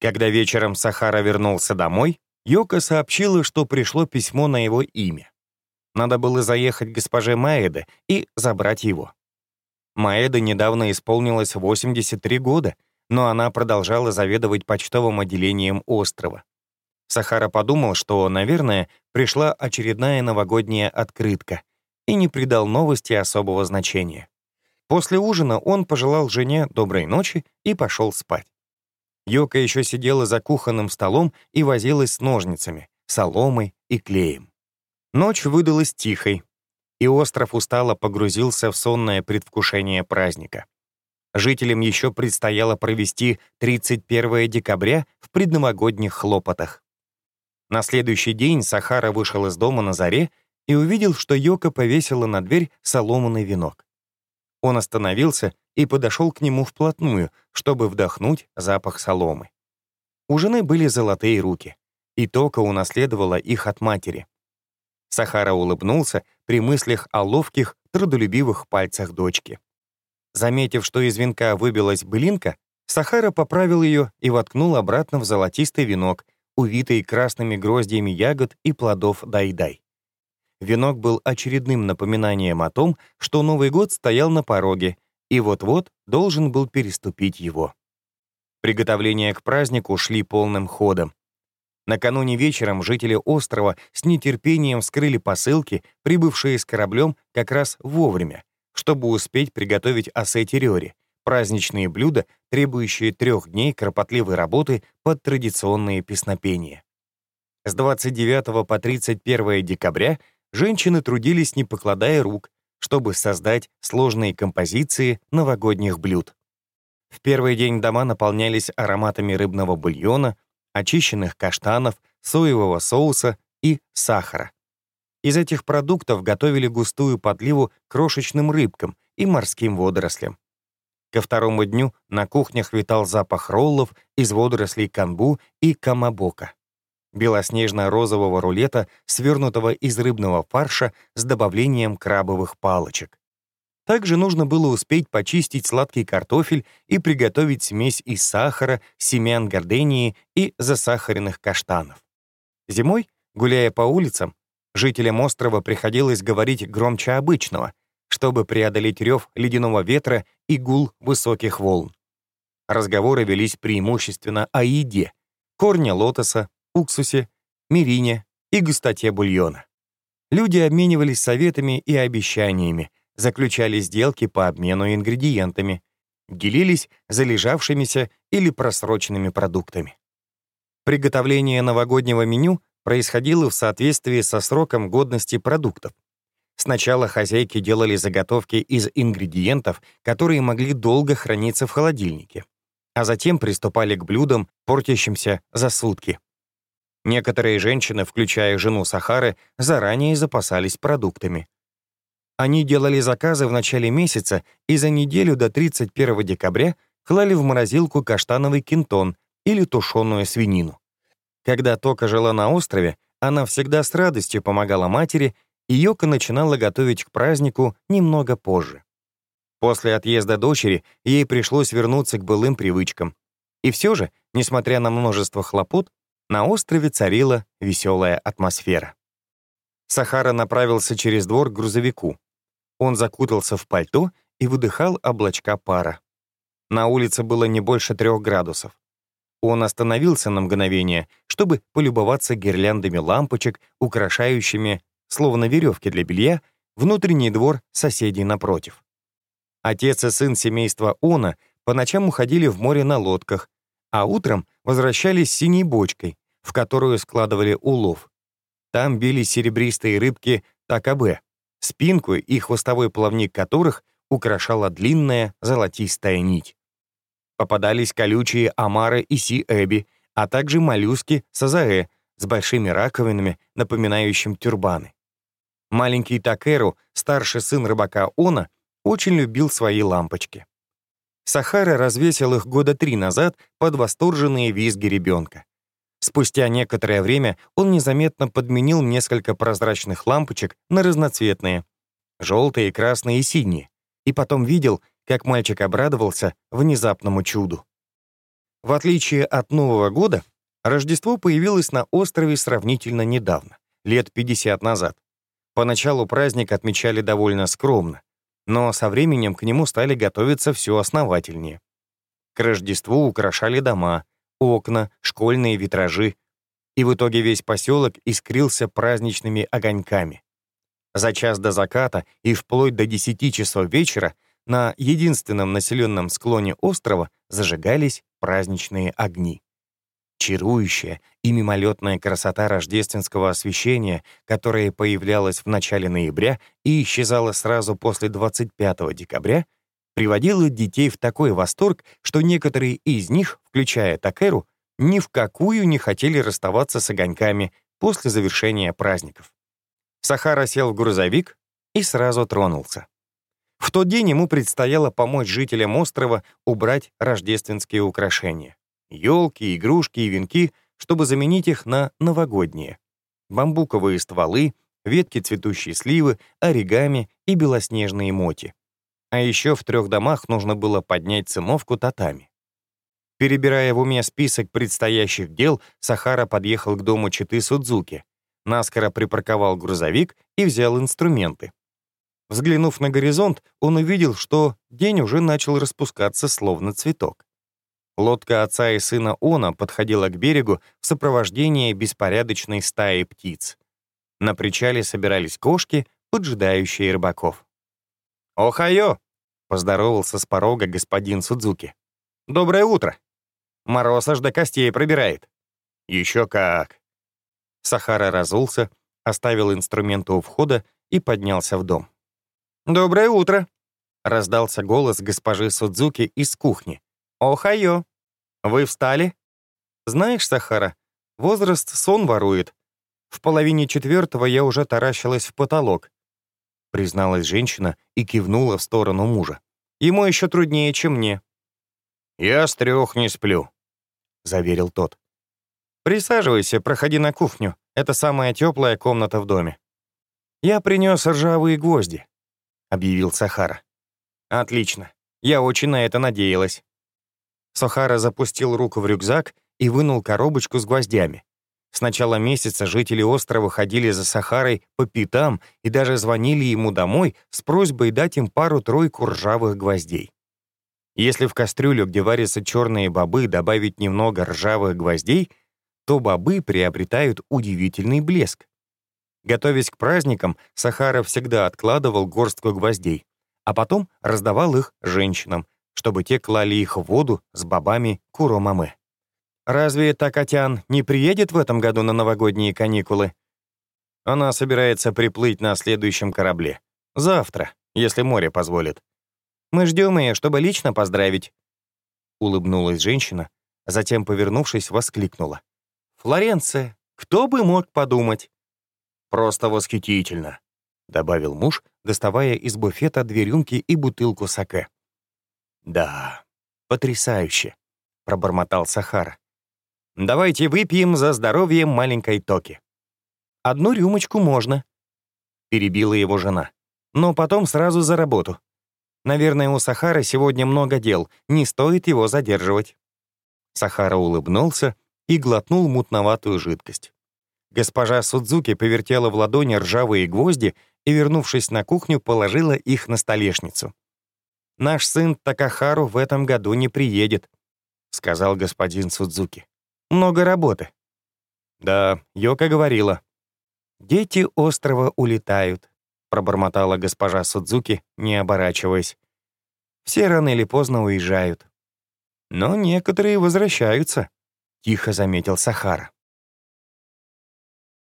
Когда вечером Сахара вернулся домой, Йока сообщила, что пришло письмо на его имя. Надо было заехать к госпоже Маэде и забрать его. Маэде недавно исполнилось 83 года, но она продолжала заведовать почтовым отделением острова. Сахара подумал, что, наверное, пришла очередная новогодняя открытка и не придал новости особого значения. После ужина он пожелал жене доброй ночи и пошел спать. Йока еще сидела за кухонным столом и возилась с ножницами, соломой и клеем. Ночь выдалась тихой, и остров устало погрузился в сонное предвкушение праздника. Жителям еще предстояло провести 31 декабря в предновогодних хлопотах. На следующий день Сахара вышел из дома на заре и увидел, что Йока повесила на дверь соломанный венок. Он остановился и подошел к нему вплотную, чтобы вдохнуть запах соломы. У жены были золотые руки, и Тока унаследовала их от матери. Сахара улыбнулся при мыслях о ловких, трудолюбивых пальцах дочки. Заметив, что из венка выбилась былинка, Сахара поправил ее и воткнул обратно в золотистый венок, увитый красными гроздьями ягод и плодов дай-дай. Венок был очередным напоминанием о том, что Новый год стоял на пороге и вот-вот должен был переступить его. Приготовления к празднику шли полным ходом. Накануне вечером жители острова с нетерпением вскрыли посылки, прибывшие с кораблем как раз вовремя, чтобы успеть приготовить ассети праздничные блюда, требующие трех дней кропотливой работы под традиционные песнопения. С 29 по 31 декабря женщины трудились, не покладая рук, чтобы создать сложные композиции новогодних блюд. В первый день дома наполнялись ароматами рыбного бульона, очищенных каштанов, соевого соуса и сахара. Из этих продуктов готовили густую подливу крошечным рыбкам и морским водорослям. Ко второму дню на кухнях витал запах роллов из водорослей канбу и камабока белоснежно-розового рулета, свернутого из рыбного фарша с добавлением крабовых палочек. Также нужно было успеть почистить сладкий картофель и приготовить смесь из сахара, семян гордении и засахаренных каштанов. Зимой, гуляя по улицам, жителям острова приходилось говорить громче обычного, чтобы преодолеть рев ледяного ветра и гул высоких волн. Разговоры велись преимущественно о еде, корне лотоса, уксусе, мирине и густоте бульона. Люди обменивались советами и обещаниями, заключали сделки по обмену ингредиентами, делились залежавшимися или просроченными продуктами. Приготовление новогоднего меню происходило в соответствии со сроком годности продуктов. Сначала хозяйки делали заготовки из ингредиентов, которые могли долго храниться в холодильнике, а затем приступали к блюдам, портящимся за сутки. Некоторые женщины, включая жену Сахары, заранее запасались продуктами. Они делали заказы в начале месяца и за неделю до 31 декабря клали в морозилку каштановый кинтон или тушеную свинину. Когда Тока жила на острове, она всегда с радостью помогала матери, и Йока начинала готовить к празднику немного позже. После отъезда дочери ей пришлось вернуться к былым привычкам. И все же, несмотря на множество хлопот, на острове царила веселая атмосфера. Сахара направился через двор к грузовику. Он закутался в пальто и выдыхал облачка пара. На улице было не больше трех градусов. Он остановился на мгновение, чтобы полюбоваться гирляндами лампочек, украшающими, словно веревки для белья, внутренний двор соседей напротив. Отец и сын семейства Она по ночам уходили в море на лодках, а утром возвращались синей бочкой, в которую складывали улов. Там били серебристые рыбки такабе, спинку и хвостовой плавник которых украшала длинная золотистая нить. Попадались колючие омары и си-эби, а также моллюски сазаэ с большими раковинами, напоминающими тюрбаны. Маленький Такеру, старший сын рыбака Она, очень любил свои лампочки. Сахара развесил их года три назад под восторженные визги ребенка. Спустя некоторое время он незаметно подменил несколько прозрачных лампочек на разноцветные — желтые, красные и синие, и потом видел, как мальчик обрадовался внезапному чуду. В отличие от Нового года, Рождество появилось на острове сравнительно недавно, лет 50 назад. Поначалу праздник отмечали довольно скромно, но со временем к нему стали готовиться все основательнее. К Рождеству украшали дома, окна, школьные витражи, и в итоге весь поселок искрился праздничными огоньками. За час до заката и вплоть до 10 часов вечера на единственном населенном склоне острова зажигались праздничные огни. Чарующая и мимолетная красота рождественского освещения, которое появлялось в начале ноября и исчезало сразу после 25 декабря, приводила детей в такой восторг, что некоторые из них, включая Такеру, ни в какую не хотели расставаться с огоньками после завершения праздников. Сахара сел в грузовик и сразу тронулся. В тот день ему предстояло помочь жителям острова убрать рождественские украшения елки, игрушки и венки, чтобы заменить их на новогодние. Бамбуковые стволы, ветки цветущей сливы, оригами и белоснежные моти. А еще в трех домах нужно было поднять циновку татами. Перебирая в уме список предстоящих дел, Сахара подъехал к дому Читы Судзуки, наскоро припарковал грузовик и взял инструменты. Взглянув на горизонт, он увидел, что день уже начал распускаться словно цветок. Лодка отца и сына Она подходила к берегу в сопровождении беспорядочной стаи птиц. На причале собирались кошки, поджидающие рыбаков. «Охайо!» — поздоровался с порога господин Судзуки. «Доброе утро! Мороз аж до костей пробирает». «Еще как!» Сахара разулся, оставил инструменты у входа и поднялся в дом. «Доброе утро!» — раздался голос госпожи Судзуки из кухни. «Охайо! Вы встали?» «Знаешь, Сахара, возраст сон ворует. В половине четвертого я уже таращилась в потолок», призналась женщина и кивнула в сторону мужа. «Ему еще труднее, чем мне». «Я с трех не сплю», — заверил тот. «Присаживайся, проходи на кухню. Это самая теплая комната в доме». «Я принес ржавые гвозди», — объявил Сахара. «Отлично. Я очень на это надеялась». Сохара запустил руку в рюкзак и вынул коробочку с гвоздями. С начала месяца жители острова ходили за Сахарой по пятам и даже звонили ему домой с просьбой дать им пару-тройку ржавых гвоздей. Если в кастрюлю, где варятся черные бобы, добавить немного ржавых гвоздей, то бобы приобретают удивительный блеск. Готовясь к праздникам, Сахара всегда откладывал горстку гвоздей, а потом раздавал их женщинам, чтобы те клали их в воду с бобами Куромаме. Разве Такатян не приедет в этом году на новогодние каникулы? Она собирается приплыть на следующем корабле. Завтра, если море позволит. Мы ждем ее, чтобы лично поздравить. Улыбнулась женщина, затем, повернувшись, воскликнула. «Флоренция, кто бы мог подумать?» «Просто восхитительно», — добавил муж, доставая из буфета две рюмки и бутылку саке. «Да, потрясающе», — пробормотал Сахара. «Давайте выпьем за здоровье маленькой Токи». «Одну рюмочку можно», — перебила его жена. «Но потом сразу за работу. Наверное, у Сахара сегодня много дел, не стоит его задерживать». Сахара улыбнулся и глотнул мутноватую жидкость. Госпожа Судзуки повертела в ладони ржавые гвозди и, вернувшись на кухню, положила их на столешницу. Наш сын Такахару в этом году не приедет», — сказал господин Судзуки. «Много работы». «Да, Йока говорила». «Дети острова улетают», — пробормотала госпожа Судзуки, не оборачиваясь. «Все рано или поздно уезжают». «Но некоторые возвращаются», — тихо заметил Сахара.